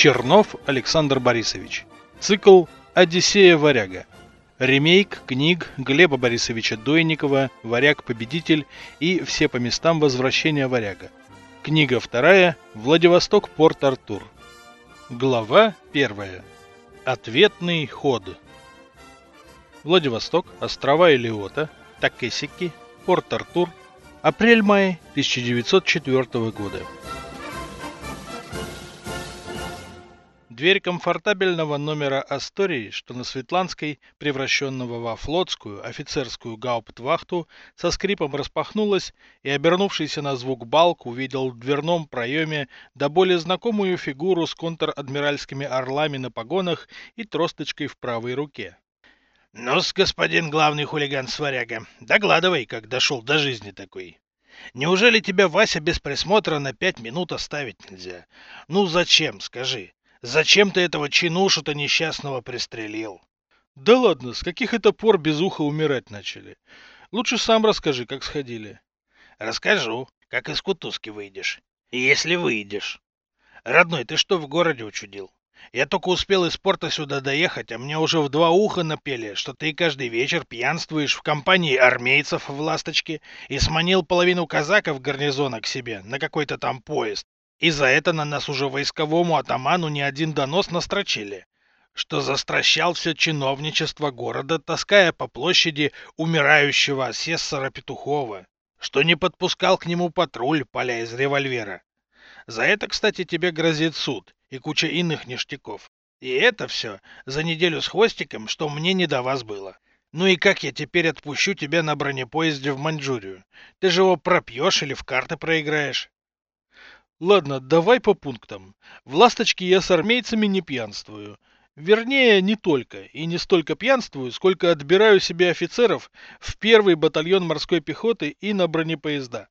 Чернов Александр Борисович. Цикл «Одиссея варяга». Ремейк книг Глеба Борисовича Дойникова «Варяг-победитель» и «Все по местам возвращения варяга». Книга вторая «Владивосток, Порт-Артур». Глава первая. Ответный ход. Владивосток, острова Элиота, Такесики, Порт-Артур, апрель-май 1904 года. Дверь комфортабельного номера Астории, что на Светланской, превращенного во флотскую офицерскую гауптвахту, со скрипом распахнулась, и, обернувшийся на звук Балк, увидел в дверном проеме до более знакомую фигуру с контр-адмиральскими орлами на погонах и тросточкой в правой руке. Ну-с, господин главный хулиган Сваряга, докладывай, как дошел до жизни такой. Неужели тебя, Вася, без присмотра на пять минут оставить нельзя? Ну зачем, скажи? Зачем ты этого чинушу-то несчастного пристрелил? Да ладно, с каких это пор без уха умирать начали? Лучше сам расскажи, как сходили. Расскажу, как из кутузки выйдешь. Если выйдешь. Родной, ты что в городе учудил? Я только успел из порта сюда доехать, а мне уже в два уха напели, что ты каждый вечер пьянствуешь в компании армейцев в «Ласточке» и сманил половину казаков гарнизона к себе на какой-то там поезд. И за это на нас уже войсковому атаману не один донос настрочили, что застращал все чиновничество города, таская по площади умирающего асессора Петухова, что не подпускал к нему патруль, поля из револьвера. За это, кстати, тебе грозит суд и куча иных ништяков. И это все за неделю с хвостиком, что мне не до вас было. Ну и как я теперь отпущу тебя на бронепоезде в Маньчжурию? Ты же его пропьешь или в карты проиграешь? Ладно, давай по пунктам. В «Ласточке» я с армейцами не пьянствую. Вернее, не только. И не столько пьянствую, сколько отбираю себе офицеров в первый батальон морской пехоты и на бронепоезда.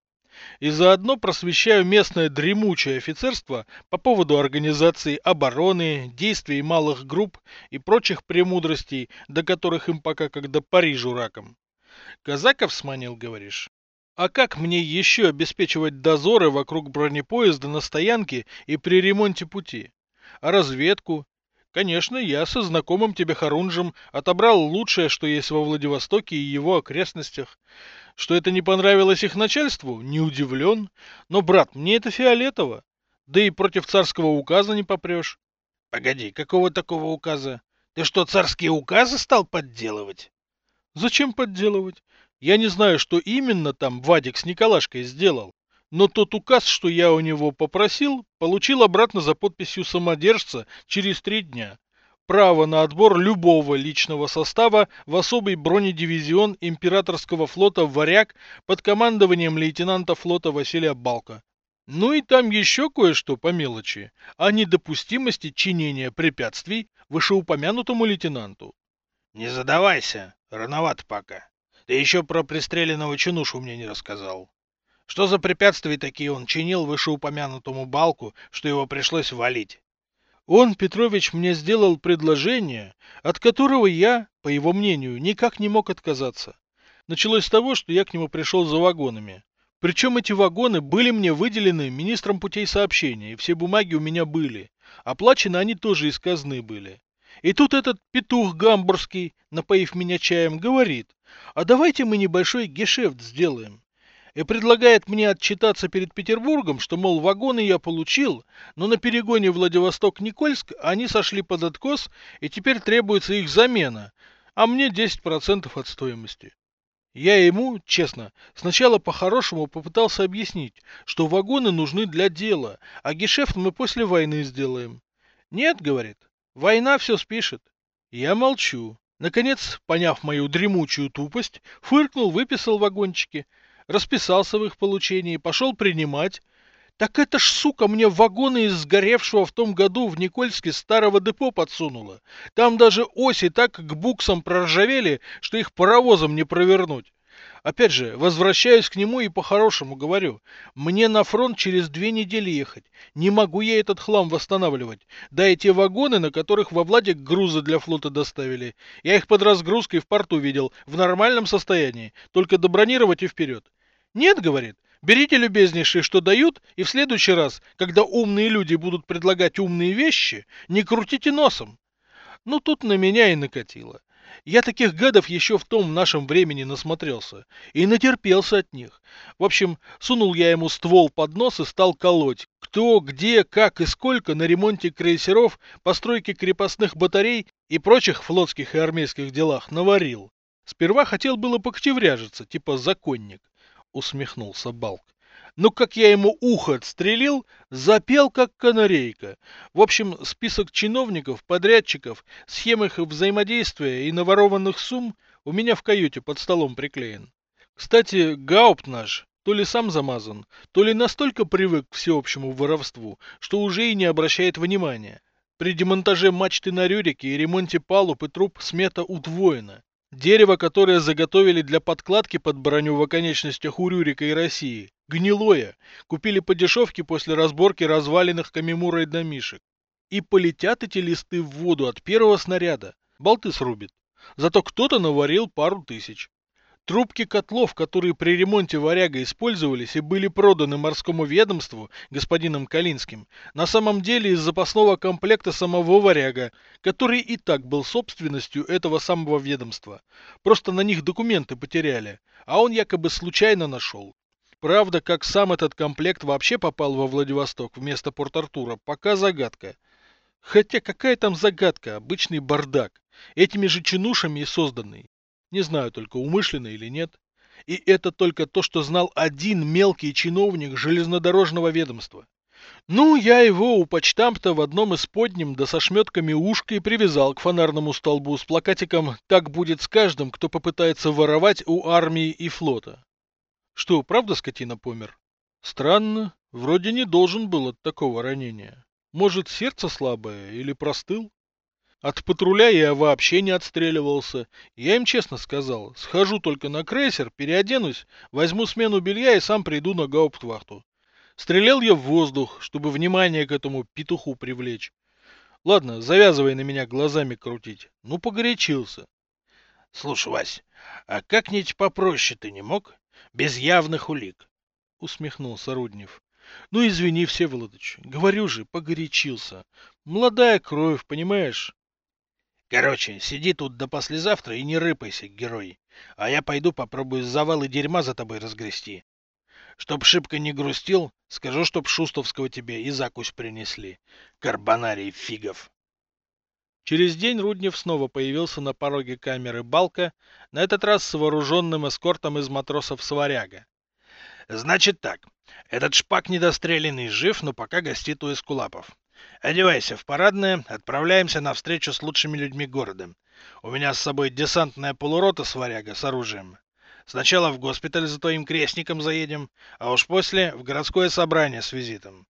И заодно просвещаю местное дремучее офицерство по поводу организации обороны, действий малых групп и прочих премудростей, до которых им пока как до Парижу раком. Казаков сманил, говоришь? А как мне еще обеспечивать дозоры вокруг бронепоезда на стоянке и при ремонте пути? А разведку? Конечно, я со знакомым тебе Харунжем отобрал лучшее, что есть во Владивостоке и его окрестностях. Что это не понравилось их начальству, не удивлен. Но, брат, мне это фиолетово. Да и против царского указа не попрешь. Погоди, какого такого указа? Ты что, царские указы стал подделывать? Зачем подделывать? Я не знаю, что именно там Вадик с Николашкой сделал, но тот указ, что я у него попросил, получил обратно за подписью самодержца через три дня. Право на отбор любого личного состава в особый бронедивизион императорского флота «Варяг» под командованием лейтенанта флота Василия Балка. Ну и там еще кое-что по мелочи, о недопустимости чинения препятствий вышеупомянутому лейтенанту. Не задавайся, рановато пока. Ты еще про пристреленного чинушу мне не рассказал. Что за препятствия такие он чинил вышеупомянутому балку, что его пришлось валить? Он, Петрович, мне сделал предложение, от которого я, по его мнению, никак не мог отказаться. Началось с того, что я к нему пришел за вагонами. Причем эти вагоны были мне выделены министром путей сообщения, и все бумаги у меня были. Оплачены они тоже из казны были. И тут этот петух гамбургский, напоив меня чаем, говорит, а давайте мы небольшой гешефт сделаем. И предлагает мне отчитаться перед Петербургом, что, мол, вагоны я получил, но на перегоне Владивосток-Никольск они сошли под откос, и теперь требуется их замена, а мне 10% от стоимости. Я ему, честно, сначала по-хорошему попытался объяснить, что вагоны нужны для дела, а гешефт мы после войны сделаем. Нет, говорит, война все спишет. Я молчу. Наконец, поняв мою дремучую тупость, фыркнул, выписал вагончики, расписался в их получении, пошел принимать. Так это ж, сука, мне вагоны из сгоревшего в том году в Никольске старого депо подсунула. Там даже оси так к буксам проржавели, что их паровозом не провернуть. Опять же, возвращаюсь к нему и по-хорошему говорю. Мне на фронт через две недели ехать. Не могу я этот хлам восстанавливать. Да и те вагоны, на которых во Владик грузы для флота доставили. Я их под разгрузкой в порту видел, в нормальном состоянии. Только добронировать и вперед. Нет, говорит, Берите, любезнейшие, что дают, и в следующий раз, когда умные люди будут предлагать умные вещи, не крутите носом. Ну тут на меня и накатило. Я таких гадов еще в том нашем времени насмотрелся и натерпелся от них. В общем, сунул я ему ствол под нос и стал колоть. Кто, где, как и сколько на ремонте крейсеров, постройке крепостных батарей и прочих флотских и армейских делах наварил. Сперва хотел было покчевряжиться, типа законник. Усмехнулся Балк. Ну, как я ему ухо отстрелил, запел как канарейка. В общем, список чиновников, подрядчиков, схем их взаимодействия и наворованных сумм у меня в каюте под столом приклеен. Кстати, Гаупт наш то ли сам замазан, то ли настолько привык к всеобщему воровству, что уже и не обращает внимания. При демонтаже мачты на Рюрике и ремонте палуб и труб смета удвоена. Дерево, которое заготовили для подкладки под броню в оконечностях у Рюрика и России, Гнилое. Купили по дешевке после разборки разваленных Камимура и домишек. И полетят эти листы в воду от первого снаряда. Болты срубит. Зато кто-то наварил пару тысяч. Трубки котлов, которые при ремонте варяга использовались и были проданы морскому ведомству господином Калинским, на самом деле из запасного комплекта самого варяга, который и так был собственностью этого самого ведомства. Просто на них документы потеряли, а он якобы случайно нашел. Правда, как сам этот комплект вообще попал во Владивосток вместо Порт-Артура, пока загадка. Хотя какая там загадка, обычный бардак. Этими же чинушами и созданный. Не знаю только, умышленно или нет. И это только то, что знал один мелкий чиновник железнодорожного ведомства. Ну, я его у почтамта в одном из подним да со шметками ушка и привязал к фонарному столбу с плакатиком «Так будет с каждым, кто попытается воровать у армии и флота». Что, правда скотина помер? Странно, вроде не должен был от такого ранения. Может, сердце слабое или простыл? От патруля я вообще не отстреливался. Я им честно сказал, схожу только на крейсер, переоденусь, возьму смену белья и сам приду на гауптвахту. Стрелял я в воздух, чтобы внимание к этому петуху привлечь. Ладно, завязывай на меня глазами крутить. Ну, погорячился. Слушай, Вась, а как-нибудь попроще ты не мог? без явных улик. Усмехнулся Руднев. Ну извини, Всеволодыч, говорю же, погорячился. Молодая кровь, понимаешь? Короче, сиди тут до послезавтра и не рыпайся, герой. А я пойду попробую завалы дерьма за тобой разгрести. Чтоб шибко не грустил, скажу, чтоб Шустовского тебе и закусь принесли. Карбонарий фигов. Через день Руднев снова появился на пороге камеры Балка, на этот раз с вооруженным эскортом из матросов Сваряга. «Значит так, этот шпак недостреленный жив, но пока гостит у эскулапов. Одевайся в парадное, отправляемся на встречу с лучшими людьми города. У меня с собой десантная полурота Сваряга с оружием. Сначала в госпиталь за твоим крестником заедем, а уж после в городское собрание с визитом.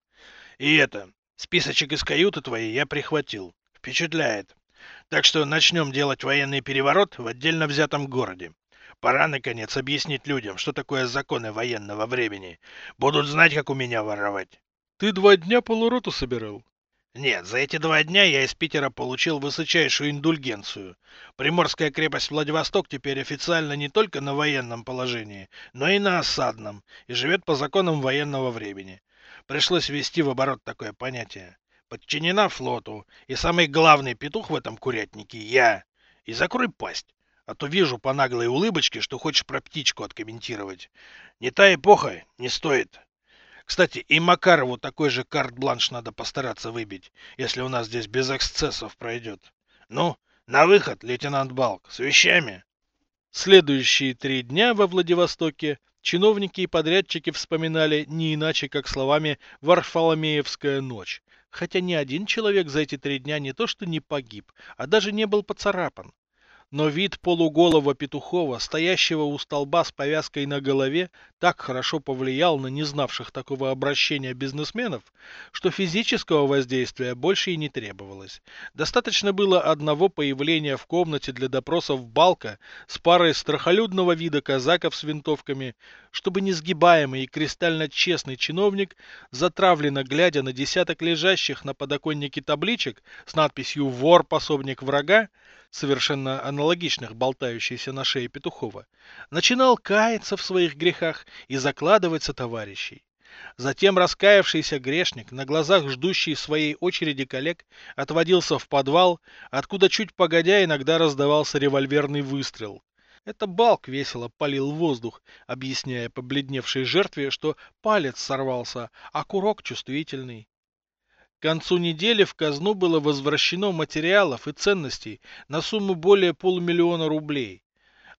И это, списочек из каюты твоей я прихватил. Впечатляет. Так что начнем делать военный переворот в отдельно взятом городе. Пора, наконец, объяснить людям, что такое законы военного времени. Будут знать, как у меня воровать. Ты два дня полуроту собирал? Нет, за эти два дня я из Питера получил высочайшую индульгенцию. Приморская крепость Владивосток теперь официально не только на военном положении, но и на осадном, и живет по законам военного времени. Пришлось ввести в оборот такое понятие подчинена флоту, и самый главный петух в этом курятнике я. И закрой пасть, а то вижу по наглой улыбочке, что хочешь про птичку откомментировать. Не та эпоха, не стоит. Кстати, и Макарову такой же карт-бланш надо постараться выбить, если у нас здесь без эксцессов пройдет. Ну, на выход, лейтенант Балк, с вещами. Следующие три дня во Владивостоке чиновники и подрядчики вспоминали не иначе, как словами «Варфоломеевская ночь», хотя ни один человек за эти три дня не то что не погиб, а даже не был поцарапан. Но вид полуголого Петухова, стоящего у столба с повязкой на голове, так хорошо повлиял на незнавших такого обращения бизнесменов, что физического воздействия больше и не требовалось. Достаточно было одного появления в комнате для допросов Балка с парой страхолюдного вида казаков с винтовками, чтобы несгибаемый и кристально честный чиновник, затравленно глядя на десяток лежащих на подоконнике табличек с надписью «Вор, пособник врага», совершенно аналогичных болтающейся на шее Петухова, начинал каяться в своих грехах и закладывать со товарищей. Затем раскаявшийся грешник, на глазах ждущий своей очереди коллег, отводился в подвал, откуда чуть погодя иногда раздавался револьверный выстрел. Это Балк весело палил воздух, объясняя побледневшей жертве, что палец сорвался, а курок чувствительный. К концу недели в казну было возвращено материалов и ценностей на сумму более полумиллиона рублей.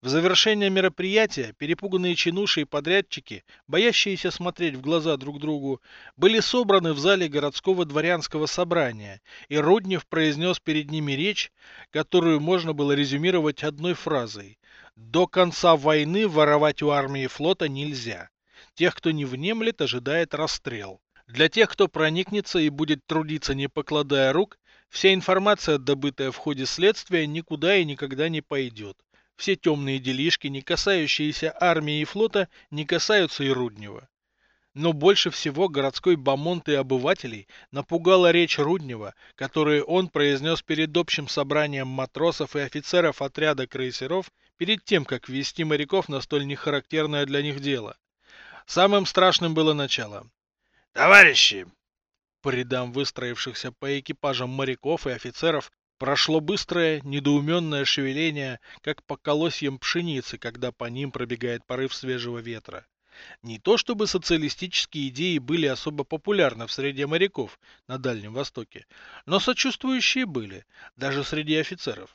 В завершение мероприятия перепуганные чинуши и подрядчики, боящиеся смотреть в глаза друг другу, были собраны в зале городского дворянского собрания, и Руднев произнес перед ними речь, которую можно было резюмировать одной фразой «До конца войны воровать у армии и флота нельзя. Тех, кто не внемлет, ожидает расстрел». Для тех, кто проникнется и будет трудиться не покладая рук, вся информация, добытая в ходе следствия, никуда и никогда не пойдет. Все темные делишки, не касающиеся армии и флота, не касаются и Руднева. Но больше всего городской бомонд и обывателей напугала речь Руднева, которую он произнес перед общим собранием матросов и офицеров отряда крейсеров перед тем, как ввести моряков на столь нехарактерное для них дело. Самым страшным было начало. Товарищи! По рядам выстроившихся по экипажам моряков и офицеров прошло быстрое, недоуменное шевеление, как по колосьям пшеницы, когда по ним пробегает порыв свежего ветра. Не то чтобы социалистические идеи были особо популярны в среде моряков на Дальнем Востоке, но сочувствующие были, даже среди офицеров.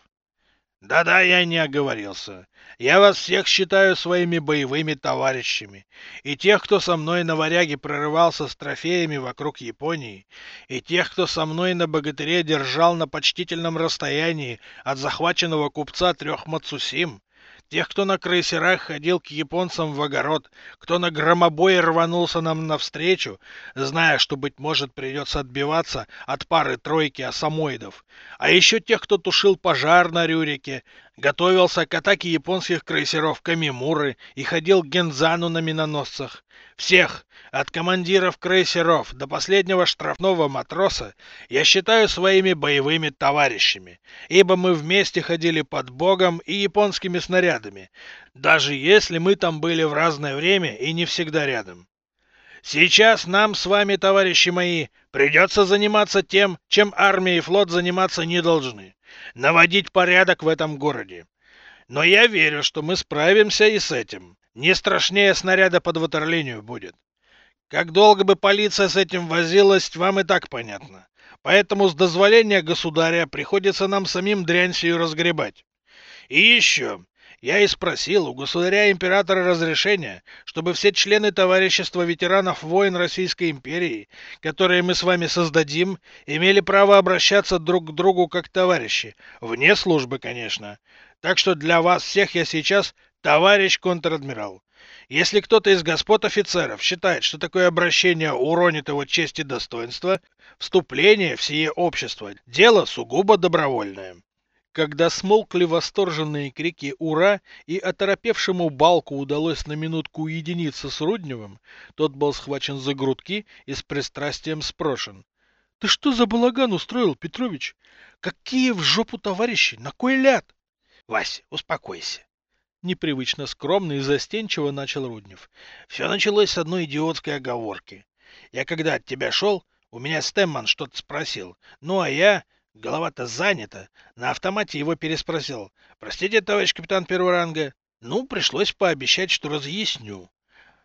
Да-да, я не оговорился. Я вас всех считаю своими боевыми товарищами. И тех, кто со мной на варяге прорывался с трофеями вокруг Японии, и тех, кто со мной на богатыре держал на почтительном расстоянии от захваченного купца трех Мацусим, Тех, кто на крейсерах ходил к японцам в огород, кто на громобое рванулся нам навстречу, зная, что, быть может, придется отбиваться от пары-тройки осамоидов. А еще тех, кто тушил пожар на Рюрике, готовился к атаке японских крейсеров Камимуры и ходил к Гензану на миноносцах. Всех, от командиров крейсеров до последнего штрафного матроса, я считаю своими боевыми товарищами, ибо мы вместе ходили под Богом и японскими снарядами, даже если мы там были в разное время и не всегда рядом. Сейчас нам с вами, товарищи мои, придется заниматься тем, чем армия и флот заниматься не должны наводить порядок в этом городе. Но я верю, что мы справимся и с этим. Не страшнее снаряда под ватерлинию будет. Как долго бы полиция с этим возилась, вам и так понятно. Поэтому с дозволения государя приходится нам самим дрянь сию разгребать. И еще, я и спросил у государя-императора разрешения, чтобы все члены товарищества ветеранов войн Российской империи, которые мы с вами создадим, имели право обращаться друг к другу как товарищи, вне службы, конечно. Так что для вас всех я сейчас товарищ контр-адмирал. Если кто-то из господ офицеров считает, что такое обращение уронит его честь и достоинство, вступление в сие общество – дело сугубо добровольное. Когда смолкли восторженные крики «Ура!» и оторопевшему Балку удалось на минутку уединиться с Рудневым, тот был схвачен за грудки и с пристрастием спрошен. — Ты что за балаган устроил, Петрович? Какие в жопу товарищи? На кой ляд? — Вась, успокойся. Непривычно скромно и застенчиво начал Руднев. Все началось с одной идиотской оговорки. Я когда от тебя шел, у меня Стэмман что-то спросил. Ну, а я... Голова-то занята. На автомате его переспросил. «Простите, товарищ капитан первого ранга». Ну, пришлось пообещать, что разъясню.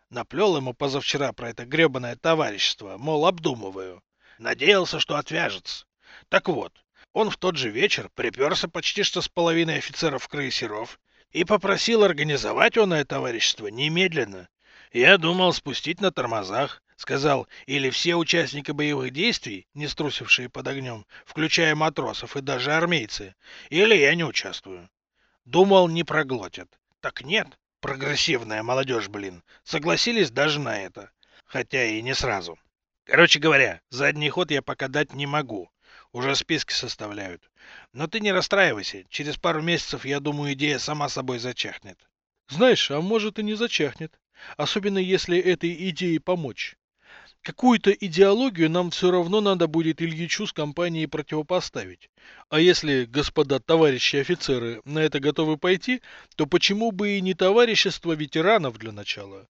Наплел ему позавчера про это гребаное товарищество, мол, обдумываю. Надеялся, что отвяжется. Так вот, он в тот же вечер приперся почти что с половиной офицеров-крейсеров и попросил организовать оное товарищество немедленно. Я думал спустить на тормозах, Сказал, или все участники боевых действий, не струсившие под огнем, включая матросов и даже армейцы, или я не участвую. Думал, не проглотят. Так нет, прогрессивная молодежь, блин, согласились даже на это. Хотя и не сразу. Короче говоря, задний ход я пока дать не могу. Уже списки составляют. Но ты не расстраивайся. Через пару месяцев, я думаю, идея сама собой зачахнет. Знаешь, а может и не зачахнет. Особенно если этой идее помочь. Какую-то идеологию нам все равно надо будет Ильичу с компанией противопоставить. А если, господа товарищи офицеры, на это готовы пойти, то почему бы и не товарищество ветеранов для начала?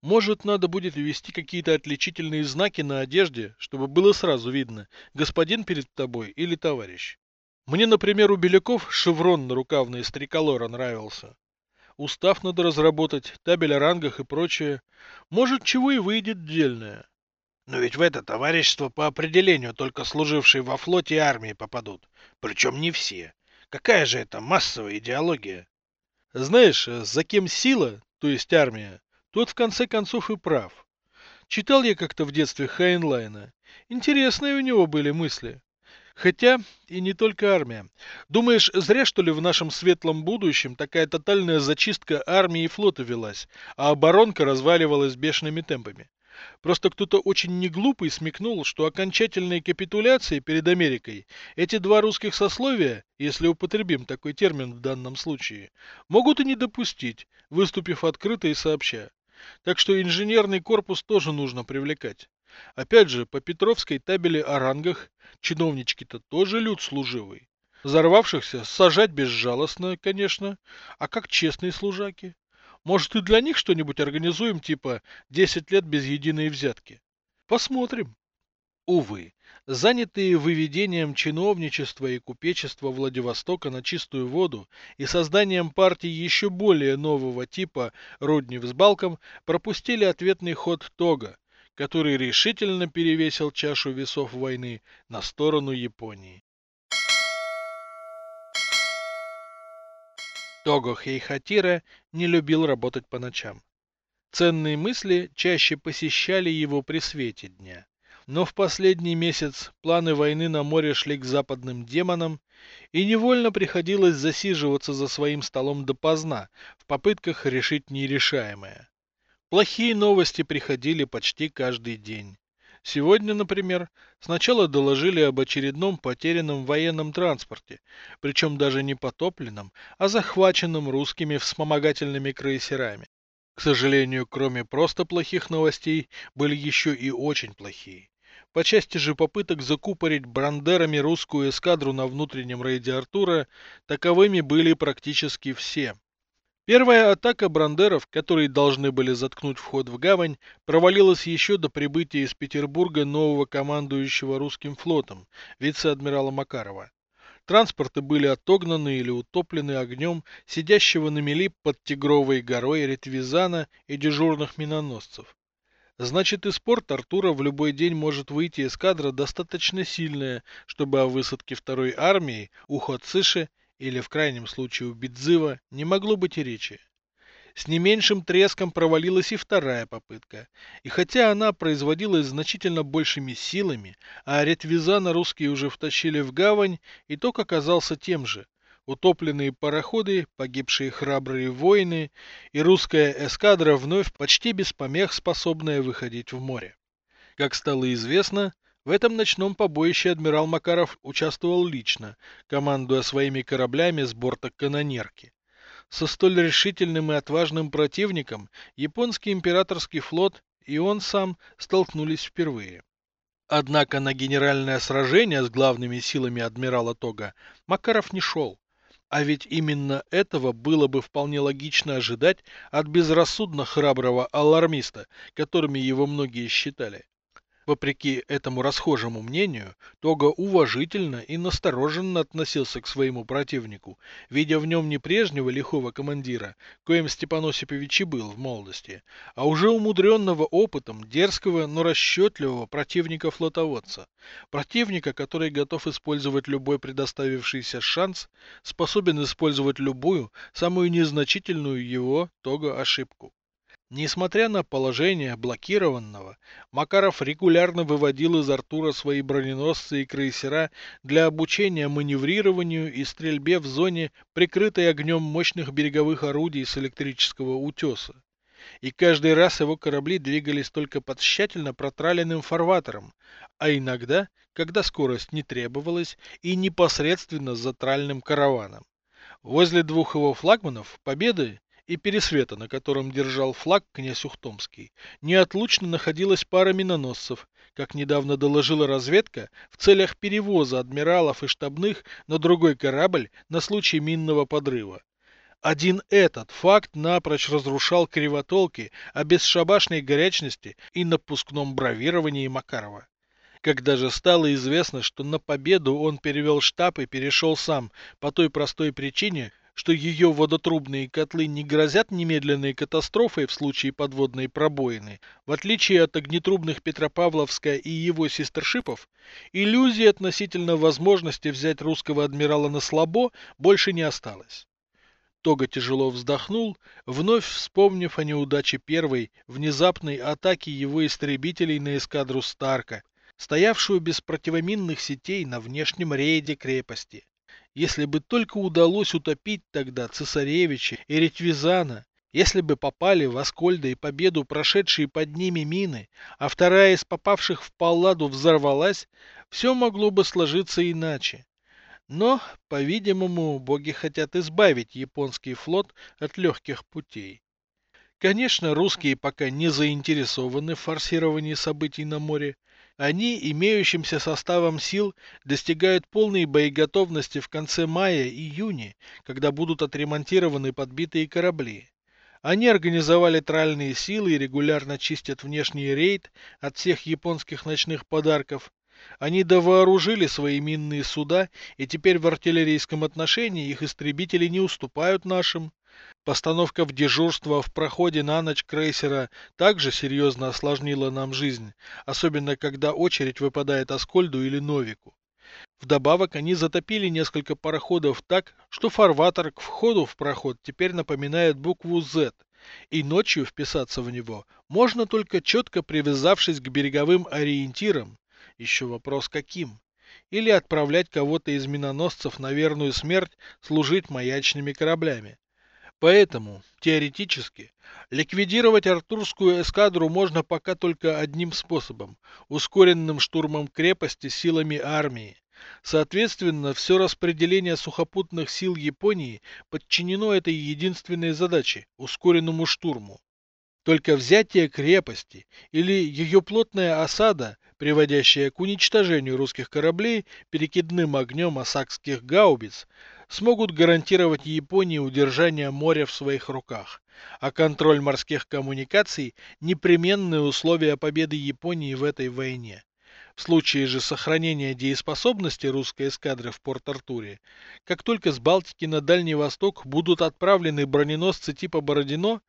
Может, надо будет ввести какие-то отличительные знаки на одежде, чтобы было сразу видно, господин перед тобой или товарищ. Мне, например, у Беляков шеврон на рукавной с триколора нравился. Устав надо разработать, табель о рангах и прочее. Может, чего и выйдет дельное. Но ведь в это товарищество по определению только служившие во флоте и армии попадут. Причем не все. Какая же это массовая идеология? Знаешь, за кем сила, то есть армия, тот в конце концов и прав. Читал я как-то в детстве Хайнлайна. Интересные у него были мысли. Хотя и не только армия. Думаешь, зря что ли в нашем светлом будущем такая тотальная зачистка армии и флота велась, а оборонка разваливалась бешеными темпами? Просто кто-то очень неглупый смекнул, что окончательной капитуляции перед Америкой эти два русских сословия, если употребим такой термин в данном случае, могут и не допустить, выступив открыто и сообща. Так что инженерный корпус тоже нужно привлекать. Опять же, по Петровской табели о рангах чиновнички-то тоже люд служивый. Взорвавшихся сажать безжалостно, конечно, а как честные служаки. Может и для них что-нибудь организуем, типа 10 лет без единой взятки. Посмотрим. Увы, занятые выведением чиновничества и купечества Владивостока на чистую воду и созданием партии еще более нового типа Руднев с Балком пропустили ответный ход Тога, который решительно перевесил чашу весов войны на сторону Японии. Того Хейхатира не любил работать по ночам. Ценные мысли чаще посещали его при свете дня. Но в последний месяц планы войны на море шли к западным демонам, и невольно приходилось засиживаться за своим столом допоздна в попытках решить нерешаемое. Плохие новости приходили почти каждый день. Сегодня, например, сначала доложили об очередном потерянном военном транспорте, причем даже не потопленном, а захваченном русскими вспомогательными крейсерами. К сожалению, кроме просто плохих новостей, были еще и очень плохие. По части же попыток закупорить брандерами русскую эскадру на внутреннем рейде Артура, таковыми были практически все. Первая атака брандеров, которые должны были заткнуть вход в гавань, провалилась еще до прибытия из Петербурга нового командующего русским флотом, вице-адмирала Макарова. Транспорты были отогнаны или утоплены огнем сидящего на мели под Тигровой горой ретвизана и дежурных миноносцев. Значит, из порта Артура в любой день может выйти эскадра достаточно сильная, чтобы о высадке второй армии у Хоциши или в крайнем случае у Бидзыва, не могло быть и речи. С не меньшим треском провалилась и вторая попытка. И хотя она производилась значительно большими силами, а ретвизана русские уже втащили в гавань, итог оказался тем же. Утопленные пароходы, погибшие храбрые воины и русская эскадра вновь почти без помех способная выходить в море. Как стало известно, в этом ночном побоище адмирал Макаров участвовал лично, командуя своими кораблями с борта канонерки. Со столь решительным и отважным противником японский императорский флот и он сам столкнулись впервые. Однако на генеральное сражение с главными силами адмирала Тога Макаров не шел. А ведь именно этого было бы вполне логично ожидать от безрассудно храброго алармиста, которыми его многие считали. Вопреки этому расхожему мнению, Тога уважительно и настороженно относился к своему противнику, видя в нем не прежнего лихого командира, коим Степан Осипович и был в молодости, а уже умудренного опытом, дерзкого, но расчетливого противника-флотоводца. Противника, который готов использовать любой предоставившийся шанс, способен использовать любую, самую незначительную его, Тога, ошибку. Несмотря на положение блокированного, Макаров регулярно выводил из Артура свои броненосцы и крейсера для обучения маневрированию и стрельбе в зоне, прикрытой огнем мощных береговых орудий с электрического утеса. И каждый раз его корабли двигались только под тщательно протраленным фарватером, а иногда, когда скорость не требовалась, и непосредственно за тральным караваном. Возле двух его флагманов Победы и пересвета, на котором держал флаг князь Ухтомский, неотлучно находилась пара миноносцев, как недавно доложила разведка, в целях перевоза адмиралов и штабных на другой корабль на случай минного подрыва. Один этот факт напрочь разрушал кривотолки о бесшабашной горячности и напускном бравировании Макарова. Когда же стало известно, что на победу он перевел штаб и перешел сам по той простой причине, что ее водотрубные котлы не грозят немедленной катастрофой в случае подводной пробоины, в отличие от огнетрубных Петропавловска и его сестершипов, иллюзии относительно возможности взять русского адмирала на слабо больше не осталось. Тога тяжело вздохнул, вновь вспомнив о неудаче первой, внезапной атаки его истребителей на эскадру Старка, стоявшую без противоминных сетей на внешнем рейде крепости. Если бы только удалось утопить тогда цесаревича и Ретвизана, если бы попали в Аскольда и Победу прошедшие под ними мины, а вторая из попавших в Палладу взорвалась, все могло бы сложиться иначе. Но, по-видимому, боги хотят избавить японский флот от легких путей. Конечно, русские пока не заинтересованы в форсировании событий на море, они имеющимся составом сил достигают полной боеготовности в конце мая-июня, когда будут отремонтированы подбитые корабли. Они организовали тральные силы и регулярно чистят внешний рейд от всех японских ночных подарков. Они довооружили свои минные суда, и теперь в артиллерийском отношении их истребители не уступают нашим. Постановка в дежурство в проходе на ночь крейсера также серьезно осложнила нам жизнь, особенно когда очередь выпадает Аскольду или Новику. Вдобавок они затопили несколько пароходов так, что фарватер к входу в проход теперь напоминает букву Z, и ночью вписаться в него можно только четко привязавшись к береговым ориентирам. Еще вопрос каким? Или отправлять кого-то из миноносцев на верную смерть служить маячными кораблями. Поэтому, теоретически, ликвидировать Артурскую эскадру можно пока только одним способом – ускоренным штурмом крепости силами армии. Соответственно, все распределение сухопутных сил Японии подчинено этой единственной задаче – ускоренному штурму. Только взятие крепости или ее плотная осада, приводящая к уничтожению русских кораблей перекидным огнем осакских гаубиц, смогут гарантировать Японии удержание моря в своих руках, а контроль морских коммуникаций – непременные условия победы Японии в этой войне. В случае же сохранения дееспособности русской эскадры в Порт-Артуре, как только с Балтики на Дальний Восток будут отправлены броненосцы типа Бородино,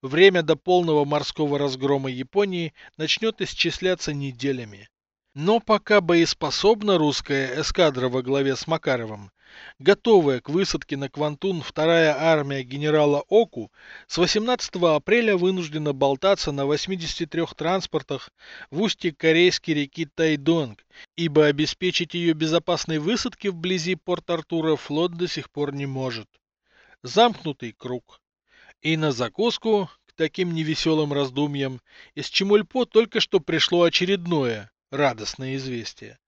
время до полного морского разгрома Японии начнет исчисляться неделями. Но пока боеспособна русская эскадра во главе с Макаровым, готовая к высадке на Квантун вторая армия генерала Оку с 18 апреля вынуждена болтаться на 83 транспортах в устье корейской реки Тайдонг, ибо обеспечить ее безопасной высадки вблизи Порт-Артура флот до сих пор не может. Замкнутый круг. И на закуску к таким невеселым раздумьям из Чемульпо только что пришло очередное радостное известие.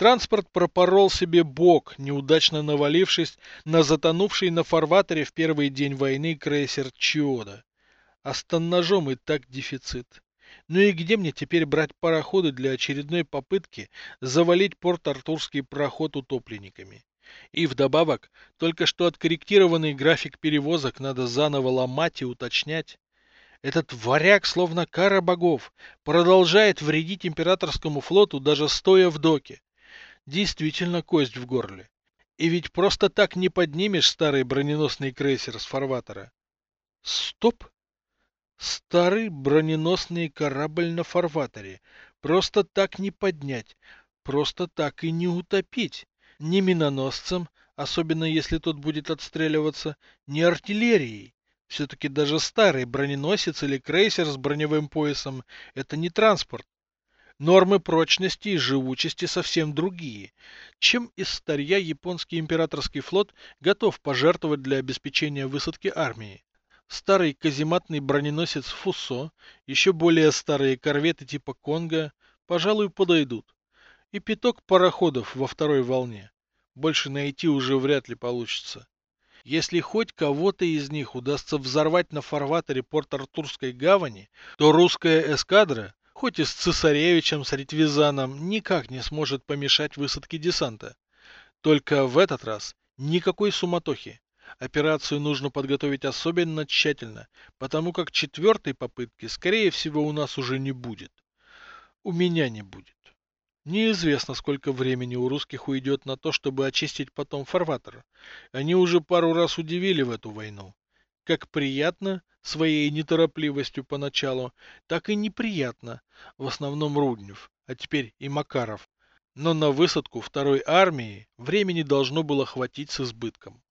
Транспорт пропорол себе бок, неудачно навалившись на затонувший на фарватере в первый день войны крейсер Чиода. А тоннажом и так дефицит. Ну и где мне теперь брать пароходы для очередной попытки завалить порт-артурский проход утопленниками? И вдобавок, только что откорректированный график перевозок надо заново ломать и уточнять. Этот варяг, словно кара богов, продолжает вредить императорскому флоту, даже стоя в доке. Действительно кость в горле. И ведь просто так не поднимешь старый броненосный крейсер с фарватера. Стоп! Старый броненосный корабль на фарватере. Просто так не поднять. Просто так и не утопить. Ни миноносцем, особенно если тот будет отстреливаться, ни артиллерией. Все-таки даже старый броненосец или крейсер с броневым поясом – это не транспорт. Нормы прочности и живучести совсем другие, чем из старья японский императорский флот готов пожертвовать для обеспечения высадки армии. Старый казематный броненосец Фусо, еще более старые корветы типа Конга, пожалуй, подойдут. И пяток пароходов во второй волне. Больше найти уже вряд ли получится. Если хоть кого-то из них удастся взорвать на фарватере порт Артурской гавани, то русская эскадра, хоть и с цесаревичем с Ретвизаном, никак не сможет помешать высадке десанта. Только в этот раз никакой суматохи. Операцию нужно подготовить особенно тщательно, потому как четвертой попытки, скорее всего, у нас уже не будет. У меня не будет. Неизвестно, сколько времени у русских уйдет на то, чтобы очистить потом фарватер. Они уже пару раз удивили в эту войну. Как приятно своей неторопливостью поначалу, так и неприятно, в основном Руднев, а теперь и Макаров. Но на высадку второй армии времени должно было хватить с избытком.